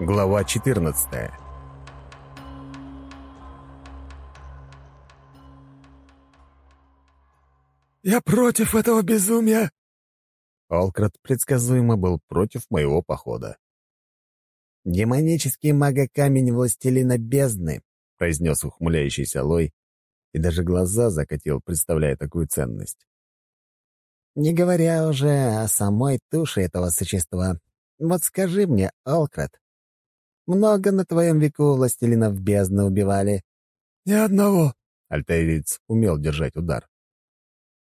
Глава 14 «Я против этого безумия!» Олкрат предсказуемо был против моего похода. «Демонический мага-камень властелина бездны», — произнес ухмыляющийся Лой, и даже глаза закатил, представляя такую ценность. «Не говоря уже о самой туше этого существа, вот скажи мне, Олкрат, много на твоем веку властелинов бездны убивали?» «Ни одного», — альтаирец умел держать удар.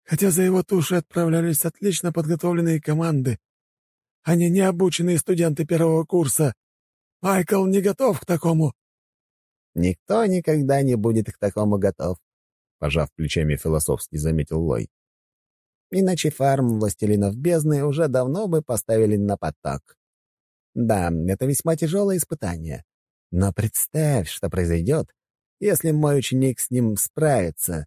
«Хотя за его тушей отправлялись отлично подготовленные команды. Они не обученные студенты первого курса. Майкл не готов к такому». «Никто никогда не будет к такому готов», — пожав плечами философски заметил Лой. «Иначе фарм властелинов бездны уже давно бы поставили на поток. Да, это весьма тяжелое испытание. Но представь, что произойдет, если мой ученик с ним справится».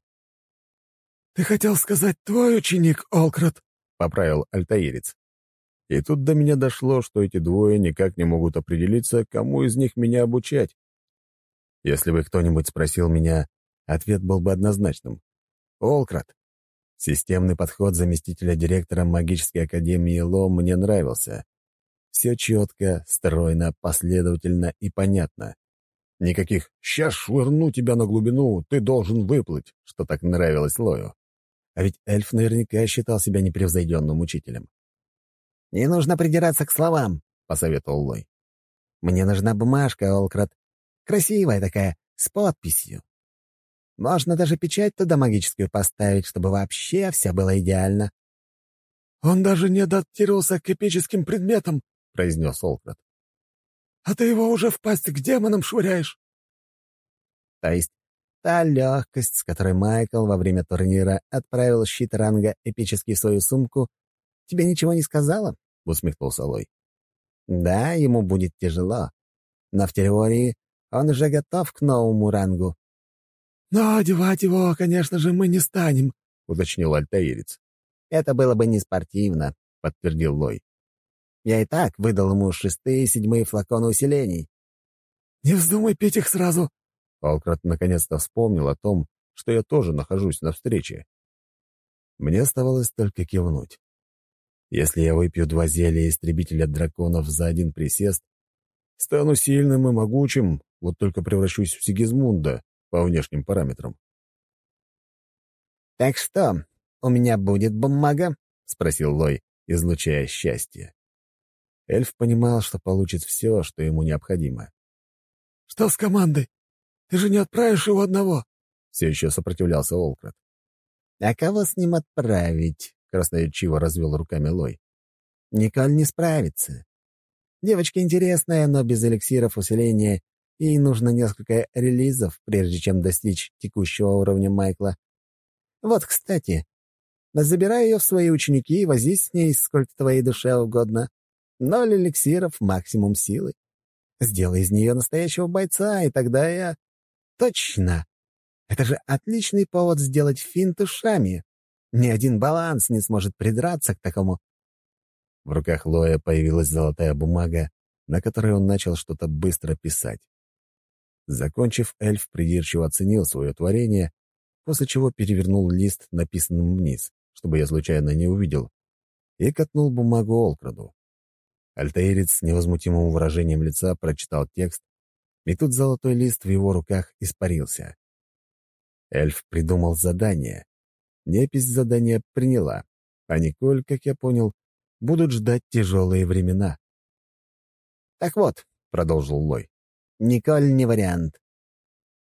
«Ты хотел сказать твой ученик, Олкрат?» — поправил альтаирец. И тут до меня дошло, что эти двое никак не могут определиться, кому из них меня обучать. Если бы кто-нибудь спросил меня, ответ был бы однозначным. «Олкрат». Системный подход заместителя директора магической академии ЛО мне нравился. Все четко, стройно, последовательно и понятно. Никаких «сейчас швырну тебя на глубину, ты должен выплыть», что так нравилось Лою. А ведь эльф наверняка считал себя непревзойденным учителем. «Не нужно придираться к словам», — посоветовал Лой. «Мне нужна бумажка, Олкрат. Красивая такая, с подписью. Можно даже печать туда магическую поставить, чтобы вообще все было идеально». «Он даже не адаптировался к эпическим предметам», произнес Олкрат. «А ты его уже в пасть к демонам швыряешь?» То есть та легкость, с которой Майкл во время турнира отправил щит ранга эпический в свою сумку, тебе ничего не сказала?» — усмехнулся Лой. «Да, ему будет тяжело, но в теории он уже готов к новому рангу». «Но одевать его, конечно же, мы не станем», — уточнил Альтаирец. «Это было бы не спортивно», — подтвердил Лой. Я и так выдал ему шестые и седьмые флаконы усилений. «Не вздумай пить их сразу!» Алкрат наконец-то вспомнил о том, что я тоже нахожусь на встрече. Мне оставалось только кивнуть. Если я выпью два зелья истребителя драконов за один присест, стану сильным и могучим, вот только превращусь в Сигизмунда по внешним параметрам. «Так что, у меня будет бумага?» — спросил Лой, излучая счастье. Эльф понимал, что получит все, что ему необходимо. «Что с командой? Ты же не отправишь его одного?» Все еще сопротивлялся Олкрат. «А кого с ним отправить?» — красноречиво развел руками Лой. «Николь не справится. Девочка интересная, но без эликсиров усиления ей нужно несколько релизов, прежде чем достичь текущего уровня Майкла. Вот, кстати, забирай ее в свои ученики и возись с ней сколько твоей душе угодно. Ноль эликсиров, максимум силы. Сделай из нее настоящего бойца, и тогда я... Точно! Это же отличный повод сделать финт ушами. Ни один баланс не сможет придраться к такому. В руках Лоя появилась золотая бумага, на которой он начал что-то быстро писать. Закончив, эльф придирчиво оценил свое творение, после чего перевернул лист, написанным вниз, чтобы я случайно не увидел, и катнул бумагу Олкраду. Альтаирец с невозмутимым выражением лица прочитал текст, и тут золотой лист в его руках испарился. Эльф придумал задание. Непись задание приняла, а Николь, как я понял, будут ждать тяжелые времена. «Так вот», — продолжил Лой, — «Николь не вариант.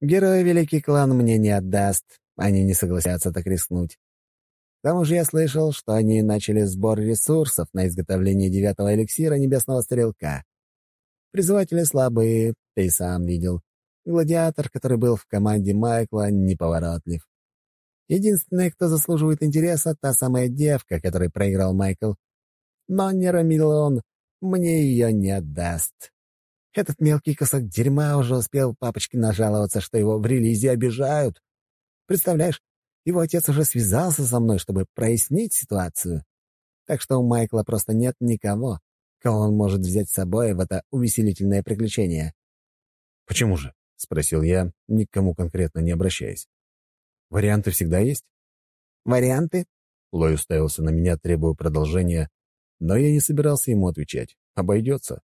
Герой Великий Клан мне не отдаст, они не согласятся так рискнуть. К тому же я слышал, что они начали сбор ресурсов на изготовление девятого эликсира небесного стрелка. Призыватели слабые, ты сам видел. Гладиатор, который был в команде Майкла, неповоротлив. Единственный, кто заслуживает интереса, та самая девка, которой проиграл Майкл. Но Нерамилон мне ее не отдаст. Этот мелкий кусок дерьма уже успел папочке нажаловаться, что его в релизе обижают. Представляешь, его отец уже связался со мной, чтобы прояснить ситуацию. Так что у Майкла просто нет никого, кого он может взять с собой в это увеселительное приключение. «Почему же?» — спросил я, никому конкретно не обращаясь. «Варианты всегда есть?» «Варианты?» — Лой уставился на меня, требуя продолжения, но я не собирался ему отвечать. Обойдется.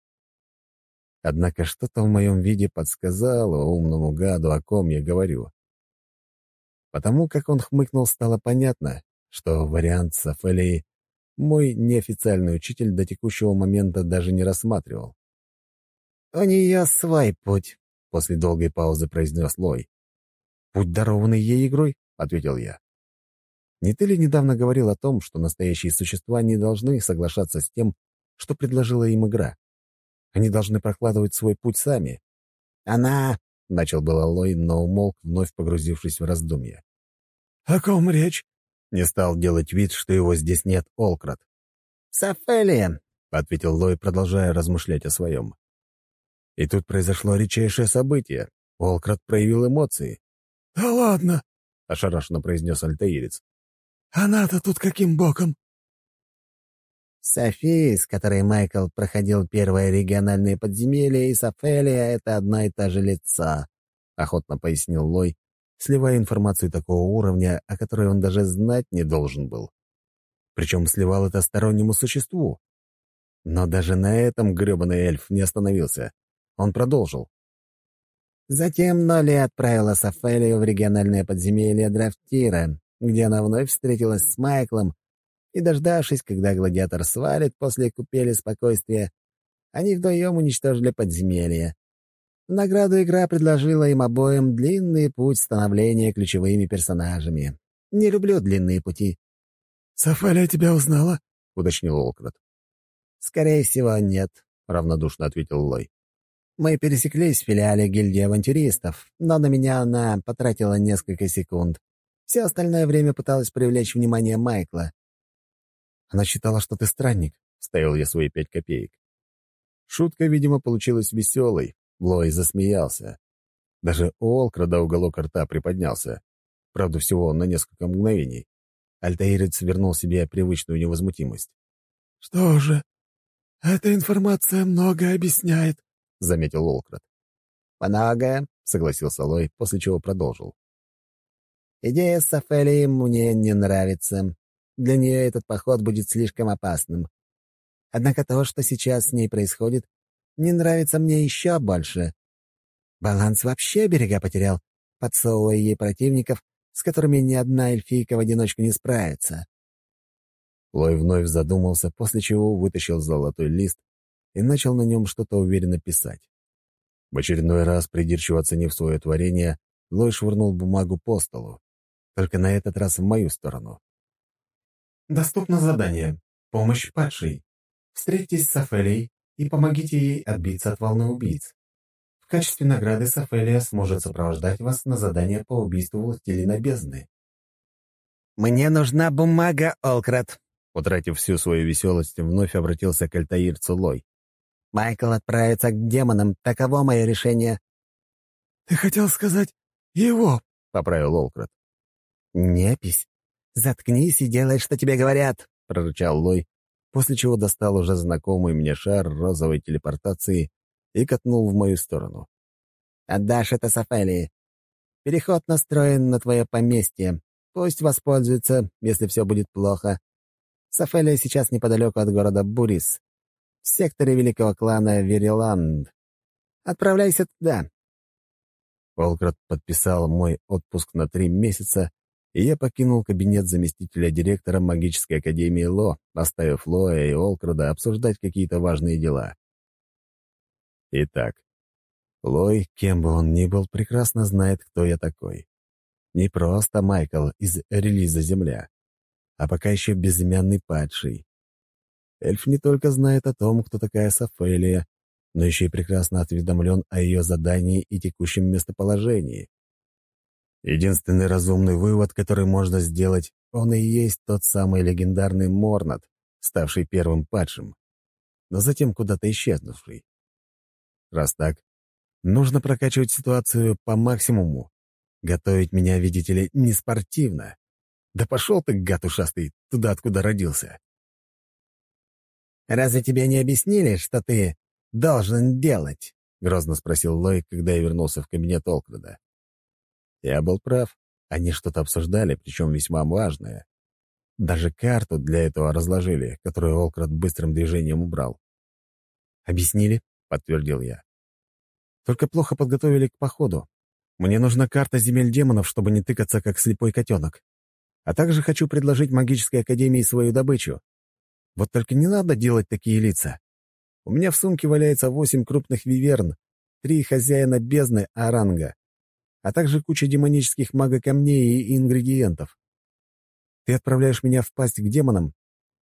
Однако что-то в моем виде подсказало умному гаду, о ком я говорю. Потому как он хмыкнул, стало понятно, что вариант с Офелией мой неофициальный учитель до текущего момента даже не рассматривал. «У нее свой путь», — после долгой паузы произнес Лой. «Путь, дарованный ей игрой?» — ответил я. «Не ты ли недавно говорил о том, что настоящие существа не должны соглашаться с тем, что предложила им игра? Они должны прокладывать свой путь сами. «Она...» — начал было Лой, но умолк, вновь погрузившись в раздумья. «О ком речь?» Не стал делать вид, что его здесь нет Олкрат. «Сафелия», — ответил Лой, продолжая размышлять о своем. И тут произошло редчайшее событие. Олкрат проявил эмоции. «Да ладно!» — ошарашенно произнес Альтаирец. «Она-то тут каким боком?» София, с которой Майкл проходил первое региональное подземелье, и Сафелия — это одна и та же лица, — охотно пояснил Лой, сливая информацию такого уровня, о которой он даже знать не должен был. Причем сливал это стороннему существу. Но даже на этом гребаный эльф не остановился. Он продолжил. Затем Ноли отправила Сафелию в региональное подземелье Драфтира, где она вновь встретилась с Майклом и, дождавшись, когда гладиатор свалит после купели спокойствия, они вдвоем уничтожили подземелье. В награду игра предложила им обоим длинный путь становления ключевыми персонажами. Не люблю длинные пути. «Сафалия тебя узнала?» — уточнил Олкрат. «Скорее всего, нет», — равнодушно ответил Лой. «Мы пересеклись в филиале гильдии авантюристов, но на меня она потратила несколько секунд. Все остальное время пыталась привлечь внимание Майкла. Она считала, что ты странник», — ставил я свои пять копеек. Шутка, видимо, получилась веселой. Лой засмеялся. Даже у Олкрада уголок рта приподнялся. Правда, всего на несколько мгновений. Альтаирец вернул себе привычную невозмутимость. «Что же, эта информация многое объясняет», — заметил Олкрад. «Многое», — согласился Лой, после чего продолжил. «Идея с Сафелией мне не нравится. Для нее этот поход будет слишком опасным. Однако то, что сейчас с ней происходит, не нравится мне еще больше. Баланс вообще берега потерял, подсовывая ей противников, с которыми ни одна эльфийка в одиночку не справится. Лой вновь задумался, после чего вытащил золотой лист и начал на нем что-то уверенно писать. В очередной раз, придирчиво оценив свое творение, Лой швырнул бумагу по столу, только на этот раз в мою сторону. Доступно задание «Помощь падшей». Встретитесь с Офелией и помогите ей отбиться от волны убийц. В качестве награды Софелия сможет сопровождать вас на задание по убийству властелина бездны. «Мне нужна бумага, Олкрат!» Утратив всю свою веселость, вновь обратился к Альтаирцу Лой. «Майкл отправится к демонам. Таково мое решение». «Ты хотел сказать «его», — поправил Олкрат. «Непись. «Заткнись и делай, что тебе говорят», — прорычал Лой, после чего достал уже знакомый мне шар розовой телепортации и катнул в мою сторону. «Отдашь это Сафелии. Переход настроен на твое поместье. Пусть воспользуется, если все будет плохо. Сафелия сейчас неподалеку от города Бурис, в секторе великого клана Вериланд. Отправляйся туда». Волкрат подписал мой отпуск на три месяца и я покинул кабинет заместителя директора магической академии Ло, оставив Лоя и Олкрада обсуждать какие-то важные дела. Итак, Лой, кем бы он ни был, прекрасно знает, кто я такой. Не просто Майкл из релиза «Земля», а пока еще безымянный падший. Эльф не только знает о том, кто такая Сафелия, но еще и прекрасно осведомлен о ее задании и текущем местоположении. Единственный разумный вывод, который можно сделать, он и есть тот самый легендарный Морнат, ставший первым падшим, но затем куда-то исчезнувший. Раз так, нужно прокачивать ситуацию по максимуму. Готовить меня, видите ли, не спортивно. Да пошел ты, гад ушастый, туда, откуда родился. «Разве тебе не объяснили, что ты должен делать?» — грозно спросил Лой, когда я вернулся в кабинет Олкрада. Я был прав. Они что-то обсуждали, причем весьма важное. Даже карту для этого разложили, которую Олкрад быстрым движением убрал. «Объяснили?» — подтвердил я. «Только плохо подготовили к походу. Мне нужна карта земель демонов, чтобы не тыкаться, как слепой котенок. А также хочу предложить магической академии свою добычу. Вот только не надо делать такие лица. У меня в сумке валяется восемь крупных виверн, три хозяина бездны Аранга, а также куча демонических магокамней и ингредиентов. Ты отправляешь меня в пасть к демонам,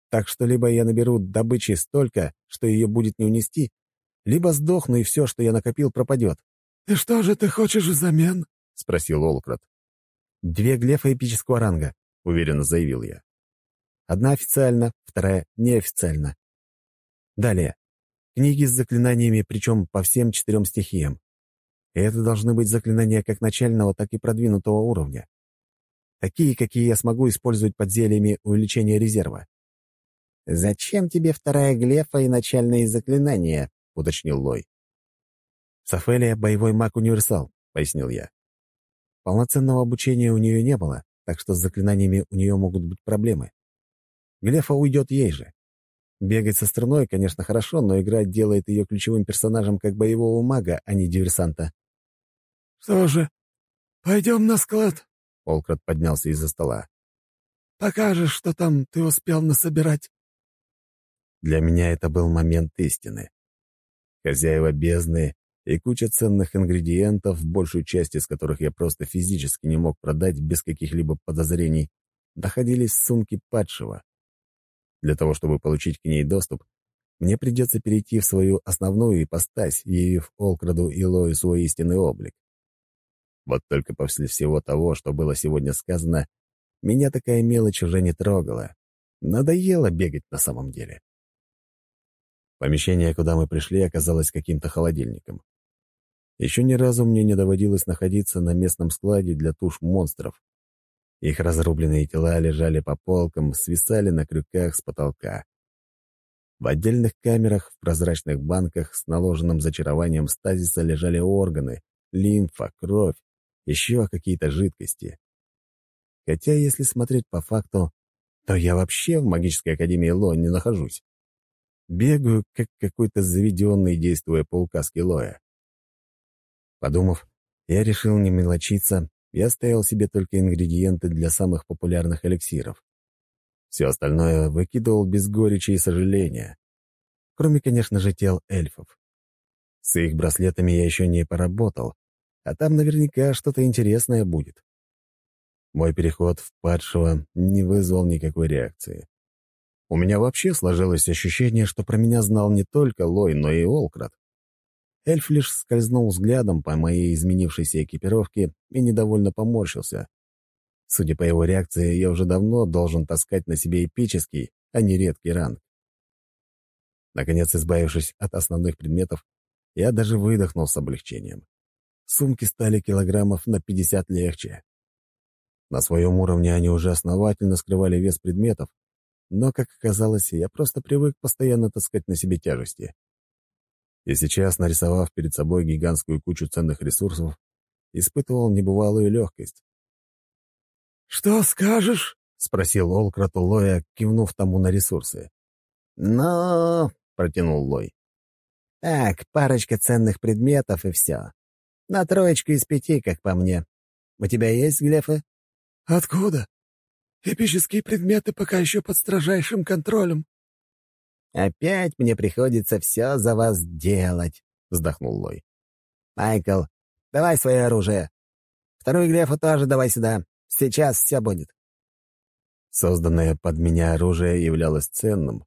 так что либо я наберу добычи столько, что ее будет не унести, либо сдохну, и все, что я накопил, пропадет. «И что же ты хочешь взамен?» — спросил Олкрат. «Две глефа эпического ранга», — уверенно заявил я. «Одна официально, вторая неофициально. Далее. Книги с заклинаниями, причем по всем четырем стихиям. Это должны быть заклинания как начального, так и продвинутого уровня. Такие, какие я смогу использовать под зельями увеличения резерва. «Зачем тебе вторая глефа и начальные заклинания?» — уточнил Лой. «Сафелия — боевой маг-универсал», — пояснил я. Полноценного обучения у нее не было, так что с заклинаниями у нее могут быть проблемы. Глефа уйдет ей же. Бегать со струной, конечно, хорошо, но играть делает ее ключевым персонажем как боевого мага, а не диверсанта. «Что же, пойдем на склад?» Олкрат поднялся из-за стола. «Покажешь, что там ты успел насобирать». Для меня это был момент истины. Хозяева бездны и куча ценных ингредиентов, большую часть из которых я просто физически не мог продать без каких-либо подозрений, находились в сумке падшего. Для того, чтобы получить к ней доступ, мне придется перейти в свою основную ипостась, явив Олкраду и свой истинный облик. Вот только после всего того, что было сегодня сказано, меня такая мелочь уже не трогала. Надоело бегать на самом деле. Помещение, куда мы пришли, оказалось каким-то холодильником. Еще ни разу мне не доводилось находиться на местном складе для туш монстров. Их разрубленные тела лежали по полкам, свисали на крюках с потолка. В отдельных камерах в прозрачных банках с наложенным зачарованием стазиса лежали органы, лимфа, кровь, еще какие-то жидкости. Хотя, если смотреть по факту, то я вообще в магической академии Ло не нахожусь. Бегаю, как какой-то заведенный, действуя по указке Лоя. Подумав, я решил не мелочиться и оставил себе только ингредиенты для самых популярных эликсиров. Все остальное выкидывал без горечи и сожаления. Кроме, конечно же, тел эльфов. С их браслетами я еще не поработал, а там наверняка что-то интересное будет. Мой переход в падшего не вызвал никакой реакции. У меня вообще сложилось ощущение, что про меня знал не только Лой, но и Олкрат. Эльф лишь скользнул взглядом по моей изменившейся экипировке и недовольно поморщился. Судя по его реакции, я уже давно должен таскать на себе эпический, а не редкий ранг. Наконец, избавившись от основных предметов, я даже выдохнул с облегчением. Сумки стали килограммов на 50 легче. На своем уровне они уже основательно скрывали вес предметов, но, как оказалось, я просто привык постоянно таскать на себе тяжести и сейчас, нарисовав перед собой гигантскую кучу ценных ресурсов, испытывал небывалую легкость. «Что скажешь?» — спросил Олкрат у Лоя, кивнув тому на ресурсы. «Ну...» — протянул Лой. «Так, парочка ценных предметов и все. На троечку из пяти, как по мне. У тебя есть глефы?» «Откуда? Эпические предметы пока еще под строжайшим контролем», «Опять мне приходится все за вас делать», — вздохнул Лой. «Майкл, давай свое оружие. Вторую глефу тоже давай сюда. Сейчас все будет». Созданное под меня оружие являлось ценным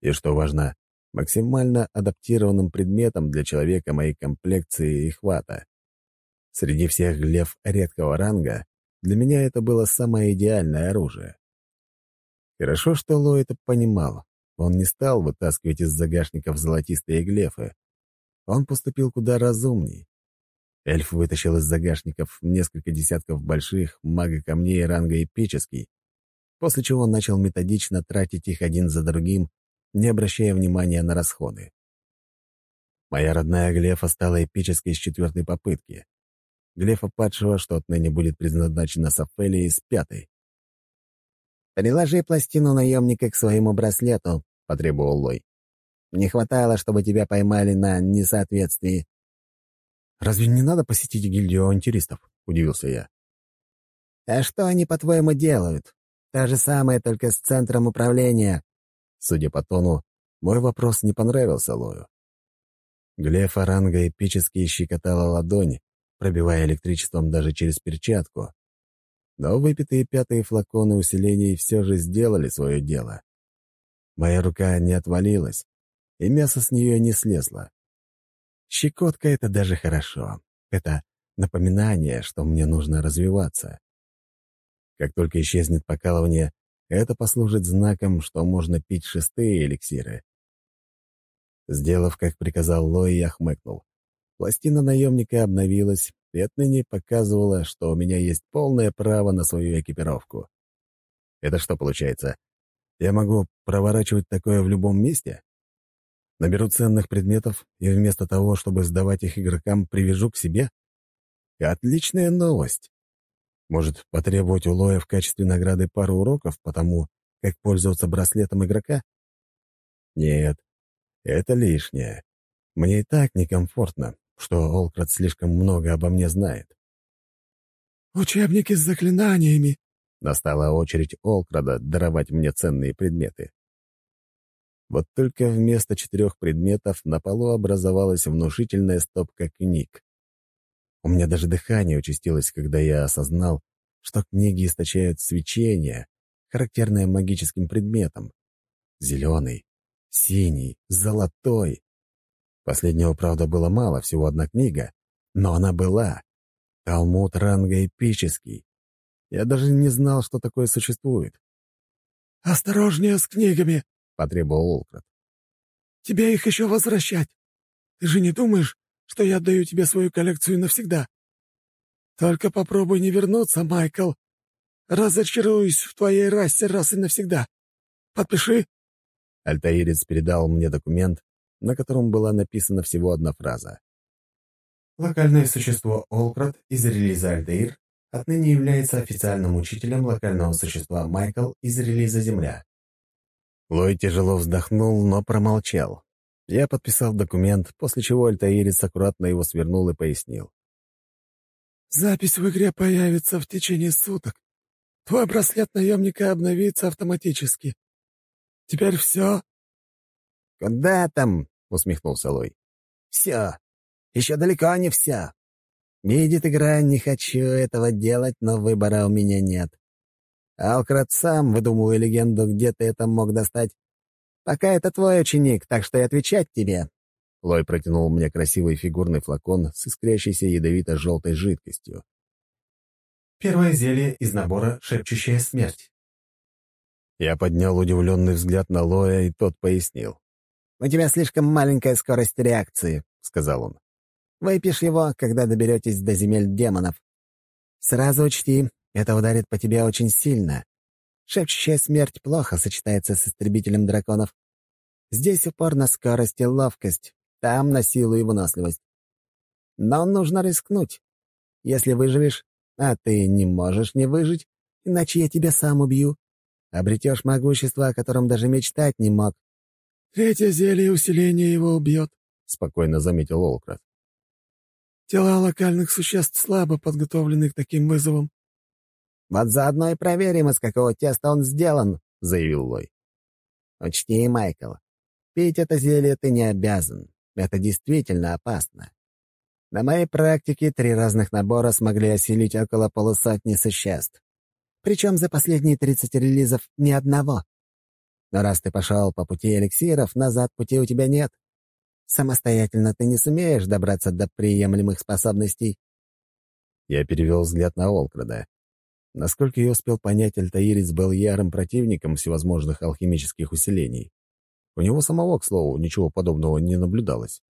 и, что важно, максимально адаптированным предметом для человека моей комплекции и хвата. Среди всех глеф редкого ранга для меня это было самое идеальное оружие. Хорошо, что Ло это понимал, он не стал вытаскивать из загашников золотистые глефы. Он поступил куда разумней. Эльф вытащил из загашников несколько десятков больших мага-камней ранга эпический, после чего он начал методично тратить их один за другим, не обращая внимания на расходы. Моя родная Глефа стала эпической с четвертой попытки. Глефа падшего, что отныне будет предназначена Сафелии, с пятой. «Приложи пластину наемника к своему браслету», — потребовал Лой. «Не хватало, чтобы тебя поймали на несоответствии». «Разве не надо посетить гильдию авантюристов?» — удивился я. «А что они, по-твоему, делают? То же самое, только с центром управления». Судя по тону, мой вопрос не понравился Лою. Глеф Оранга эпически щекотала ладонь, пробивая электричеством даже через перчатку. Но выпитые пятые флаконы усилений все же сделали свое дело. Моя рука не отвалилась, и мясо с нее не слезло. Щекотка — это даже хорошо. Это напоминание, что мне нужно развиваться. Как только исчезнет покалывание, это послужит знаком, что можно пить шестые эликсиры. Сделав, как приказал Лой, я хмыкнул. Пластина наемника обновилась и отныне показывала, что у меня есть полное право на свою экипировку. Это что получается? Я могу проворачивать такое в любом месте? Наберу ценных предметов и вместо того, чтобы сдавать их игрокам, привяжу к себе? Отличная новость. Может, потребовать у Лоя в качестве награды пару уроков по тому, как пользоваться браслетом игрока? Нет, это лишнее. Мне и так некомфортно, что Олкрат слишком много обо мне знает. «Учебники с заклинаниями!» Настала очередь Олкрада даровать мне ценные предметы. Вот только вместо четырех предметов на полу образовалась внушительная стопка книг. У меня даже дыхание участилось, когда я осознал, что книги источают свечение, характерное магическим предметам. Зеленый, синий, золотой. Последнего, правда, было мало, всего одна книга, но она была. Талмуд ранга эпический. Я даже не знал, что такое существует. «Осторожнее с книгами!» — потребовал Олкрат. «Тебе их еще возвращать. Ты же не думаешь, что я отдаю тебе свою коллекцию навсегда? Только попробуй не вернуться, Майкл. Разочаруюсь в твоей расе раз и навсегда. Подпиши». Альтаирец передал мне документ, на котором была написана всего одна фраза. Локальное существо Олкрат из релиза Альтаир отныне является официальным учителем локального существа Майкл из релиза Земля. Лой тяжело вздохнул, но промолчал. Я подписал документ, после чего Альтаирец аккуратно его свернул и пояснил. «Запись в игре появится в течение суток. Твой браслет наемника обновится автоматически. Теперь все?» «Куда там?» — усмехнулся Лой. «Все. Еще далеко не все. Видит игра, не хочу этого делать, но выбора у меня нет. Алкрат сам выдумываю легенду, где ты это мог достать. Пока это твой ученик, так что и отвечать тебе». Лой протянул мне красивый фигурный флакон с искрящейся ядовито-желтой жидкостью. Первое зелье из набора «Шепчущая смерть». Я поднял удивленный взгляд на Лоя, и тот пояснил. «У тебя слишком маленькая скорость реакции», — сказал он. «Выпьешь его, когда доберетесь до земель демонов. Сразу учти, это ударит по тебе очень сильно. Шепчущая смерть плохо сочетается с истребителем драконов. Здесь упор на скорость и ловкость, там на силу и выносливость. Но нужно рискнуть. Если выживешь, а ты не можешь не выжить, иначе я тебя сам убью, Обретешь могущество, о котором даже мечтать не мог». «Третье зелье усиления его убьет», — спокойно заметил Олкрат. «Тела локальных существ слабо подготовлены к таким вызовам». «Вот заодно и проверим, из какого теста он сделан», — заявил Лой. «Учти, Майкл, пить это зелье ты не обязан. Это действительно опасно. На моей практике три разных набора смогли осилить около полусотни существ. Причем за последние 30 релизов ни одного. Но раз ты пошел по пути эликсиров, назад пути у тебя нет. Самостоятельно ты не сумеешь добраться до приемлемых способностей. Я перевел взгляд на Олкрада. Насколько я успел понять, Альтаирец был ярым противником всевозможных алхимических усилений. У него самого, к слову, ничего подобного не наблюдалось.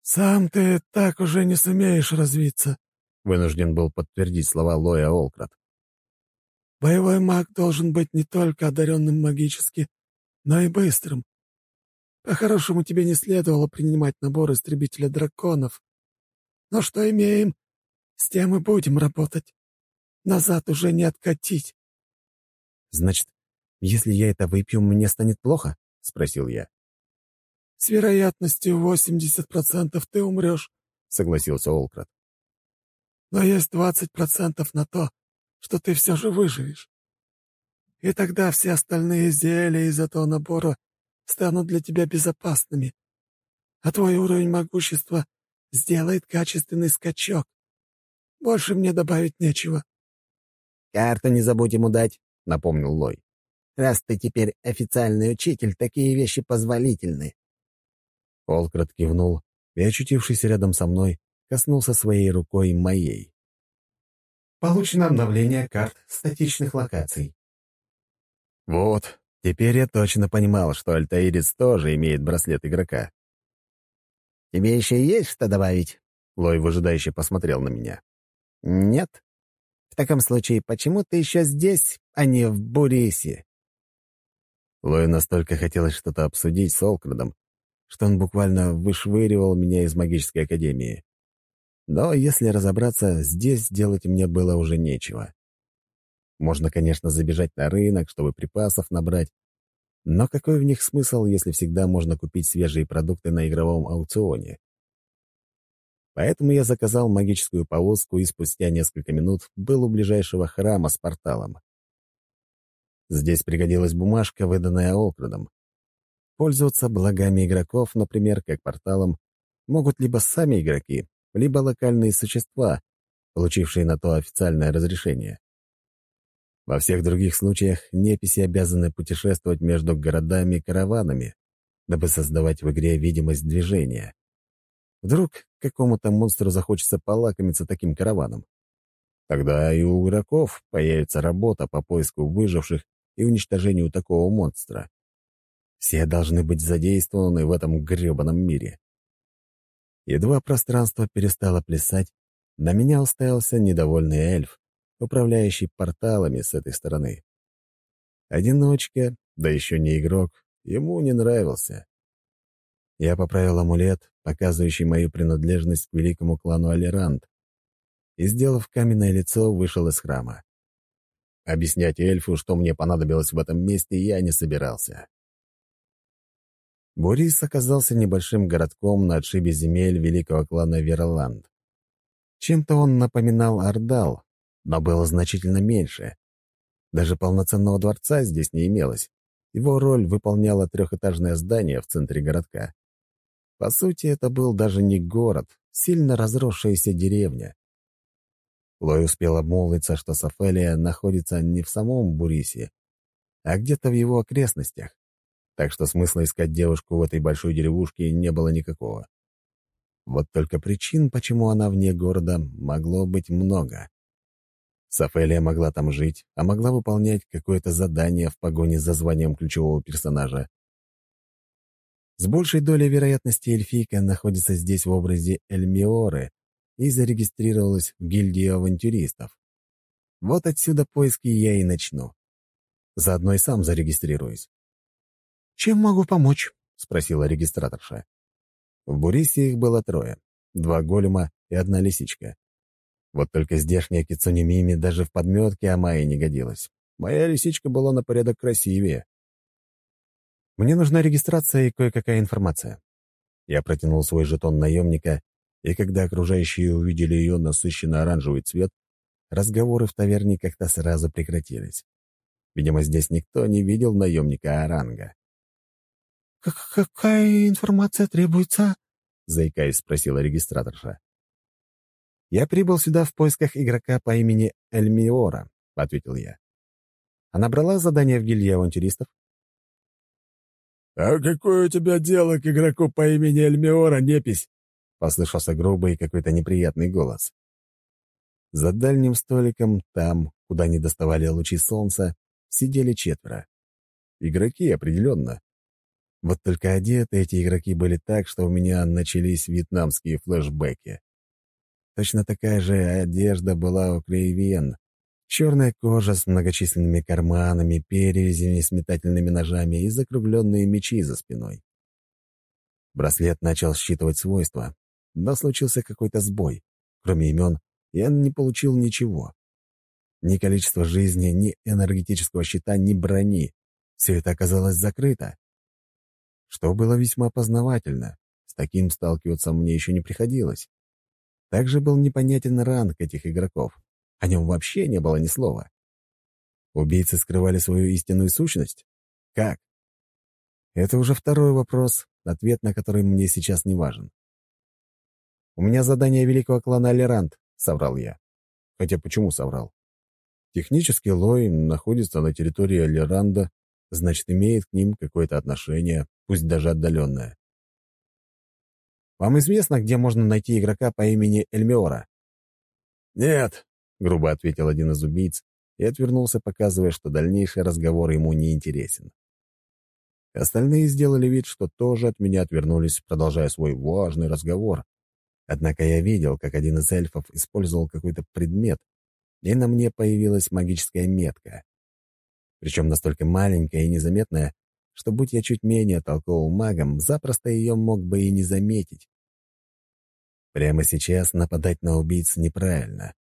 «Сам ты так уже не сумеешь развиться», вынужден был подтвердить слова Лоя Олкрат. «Боевой маг должен быть не только одаренным магически, но и быстрым. По-хорошему, тебе не следовало принимать набор истребителя драконов. Но что имеем, с тем и будем работать. Назад уже не откатить. «Значит, если я это выпью, мне станет плохо?» — спросил я. «С вероятностью 80% ты умрешь», — согласился Олкрат. «Но есть 20% на то, что ты все же выживешь. И тогда все остальные зелья из этого набора станут для тебя безопасными, а твой уровень могущества сделает качественный скачок. Больше мне добавить нечего». «Карту не забудь ему дать», — напомнил Лой. «Раз ты теперь официальный учитель, такие вещи позволительны». Олкрат кивнул и, очутившись рядом со мной, коснулся своей рукой моей. Получено обновление карт статичных локаций. Вот, теперь я точно понимал, что Альтаирец тоже имеет браслет игрока. «Тебе еще есть что добавить?» Лой выжидающе посмотрел на меня. «Нет? В таком случае, почему ты еще здесь, а не в Бурисе?» Лою настолько хотелось что-то обсудить с Олкрадом, что он буквально вышвыривал меня из магической академии. Но, если разобраться, здесь делать мне было уже нечего. Можно, конечно, забежать на рынок, чтобы припасов набрать, но какой в них смысл, если всегда можно купить свежие продукты на игровом аукционе? Поэтому я заказал магическую повозку и спустя несколько минут был у ближайшего храма с порталом. Здесь пригодилась бумажка, выданная Олкрадом. Пользоваться благами игроков, например, как порталом, могут либо сами игроки, либо локальные существа, получившие на то официальное разрешение. Во всех других случаях неписи обязаны путешествовать между городами и караванами, дабы создавать в игре видимость движения. Вдруг какому-то монстру захочется полакомиться таким караваном. Тогда и у игроков появится работа по поиску выживших и уничтожению такого монстра. Все должны быть задействованы в этом грёбаном мире. Едва пространство перестало плясать, на меня уставился недовольный эльф, управляющий порталами с этой стороны. Одиночка, да еще не игрок, ему не нравился. Я поправил амулет, показывающий мою принадлежность к великому клану Алерант, и, сделав каменное лицо, вышел из храма. Объяснять эльфу, что мне понадобилось в этом месте, я не собирался. Борис оказался небольшим городком на отшибе земель великого клана Вероланд. Чем-то он напоминал Ордал, но было значительно меньше. Даже полноценного дворца здесь не имелось. Его роль выполняло трехэтажное здание в центре городка. По сути, это был даже не город, сильно разросшаяся деревня. Лой успел обмолвиться, что Сафелия находится не в самом Бурисе, а где-то в его окрестностях так что смысла искать девушку в этой большой деревушке не было никакого. Вот только причин, почему она вне города, могло быть много. Сафелия могла там жить, а могла выполнять какое-то задание в погоне за званием ключевого персонажа. С большей долей вероятности эльфийка находится здесь в образе Эльмиоры и зарегистрировалась в гильдии авантюристов. Вот отсюда поиски я и начну. Заодно и сам зарегистрируюсь. «Чем могу помочь?» — спросила регистраторша. В Бурисе их было трое. Два голема и одна лисичка. Вот только здешняя Кицуни Мими даже в подметке Амайи не годилась. Моя лисичка была на порядок красивее. Мне нужна регистрация и кое-какая информация. Я протянул свой жетон наемника, и когда окружающие увидели ее насыщенно-оранжевый цвет, разговоры в таверне как-то сразу прекратились. Видимо, здесь никто не видел наемника Аранга. «Какая информация требуется?» — заикаясь, спросила регистраторша. «Я прибыл сюда в поисках игрока по имени Эльмиора», — ответил я. «Она брала задание в гильдии авантюристов?» «А какое у тебя дело к игроку по имени Эльмиора, непись?» — послышался грубый какой-то неприятный голос. За дальним столиком, там, куда не доставали лучи солнца, сидели четверо. Игроки, определенно. Вот только одеты эти игроки были так, что у меня начались вьетнамские флешбеки. Точно такая же одежда была у Крейвен, Черная кожа с многочисленными карманами, перевязями с метательными ножами и закругленные мечи за спиной. Браслет начал считывать свойства, но случился какой-то сбой. Кроме имен, я не получил ничего. Ни количество жизни, ни энергетического щита, ни брони. Все это оказалось закрыто. Что было весьма познавательно. С таким сталкиваться мне еще не приходилось. Также был непонятен ранг этих игроков. О нем вообще не было ни слова. Убийцы скрывали свою истинную сущность? Как? Это уже второй вопрос, ответ на который мне сейчас не важен. «У меня задание великого клана Алерант», — соврал я. Хотя почему соврал? Технически Лой находится на территории Алеранда, значит, имеет к ним какое-то отношение, пусть даже отдаленное. «Вам известно, где можно найти игрока по имени Эльмиора?» «Нет», — грубо ответил один из убийц и отвернулся, показывая, что дальнейший разговор ему не интересен. Остальные сделали вид, что тоже от меня отвернулись, продолжая свой важный разговор. Однако я видел, как один из эльфов использовал какой-то предмет, и на мне появилась магическая метка. Причем настолько маленькая и незаметная, что, будь я чуть менее толковым магом, запросто ее мог бы и не заметить. Прямо сейчас нападать на убийц неправильно.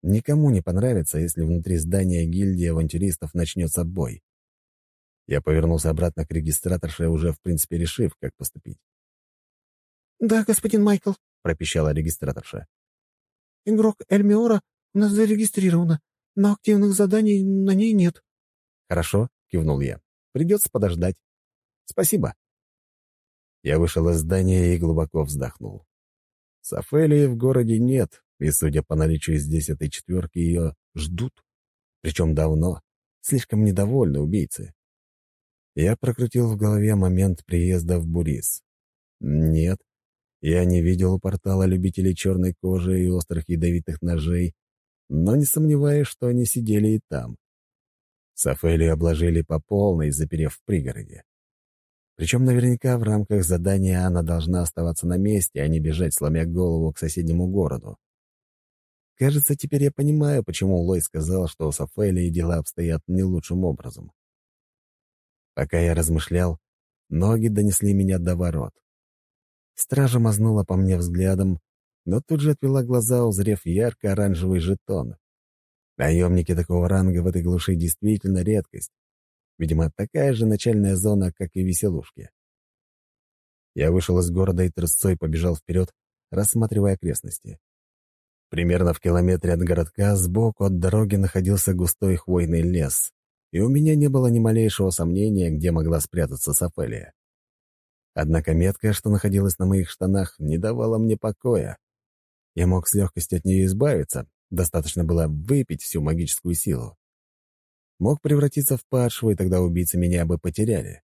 Никому не понравится, если внутри здания гильдии авантюристов начнется бой. Я повернулся обратно к регистраторше, уже, в принципе, решив, как поступить. «Да, господин Майкл», — пропищала регистраторша. «Игрок Эльмиора у нас зарегистрирована, но активных заданий на ней нет». «Хорошо», — кивнул я. «Придется подождать. Спасибо». Я вышел из здания и глубоко вздохнул. Сафелии в городе нет, и, судя по наличию здесь этой четверки, ее ждут. Причем давно. Слишком недовольны убийцы. Я прокрутил в голове момент приезда в Бурис. Нет, я не видел у портала любителей черной кожи и острых ядовитых ножей, но не сомневаюсь, что они сидели и там. Сафели обложили по полной, заперев в пригороде. Причем наверняка в рамках задания она должна оставаться на месте, а не бежать, сломя голову к соседнему городу. Кажется, теперь я понимаю, почему Лой сказал, что у Сафелии дела обстоят не лучшим образом. Пока я размышлял, ноги донесли меня до ворот. Стража мазнула по мне взглядом, но тут же отвела глаза, узрев ярко-оранжевый жетон. Наемники такого ранга в этой глуши действительно редкость. Видимо, такая же начальная зона, как и веселушки. Я вышел из города и трусцой побежал вперед, рассматривая окрестности. Примерно в километре от городка сбоку от дороги находился густой хвойный лес, и у меня не было ни малейшего сомнения, где могла спрятаться Сафелия. Однако метка, что находилась на моих штанах, не давала мне покоя. Я мог с легкостью от нее избавиться, достаточно было выпить всю магическую силу мог превратиться в падшего, и тогда убийцы меня бы потеряли.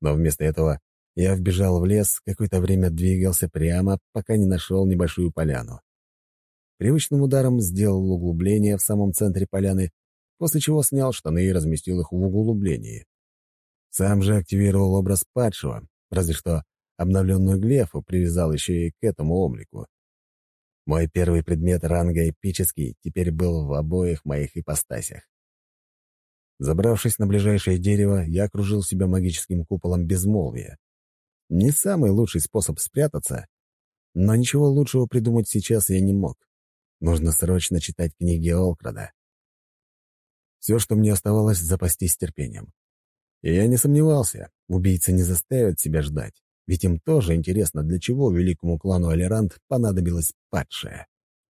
Но вместо этого я вбежал в лес, какое-то время двигался прямо, пока не нашел небольшую поляну. Привычным ударом сделал углубление в самом центре поляны, после чего снял штаны и разместил их в углублении. Сам же активировал образ падшего, разве что обновленную глефу привязал еще и к этому облику. Мой первый предмет ранга эпический теперь был в обоих моих ипостасях. Забравшись на ближайшее дерево, я окружил себя магическим куполом безмолвия. Не самый лучший способ спрятаться, но ничего лучшего придумать сейчас я не мог. Нужно срочно читать книги Олкрада. Все, что мне оставалось, запастись терпением. И я не сомневался, убийцы не заставят себя ждать, ведь им тоже интересно, для чего великому клану Алерант понадобилась падшая.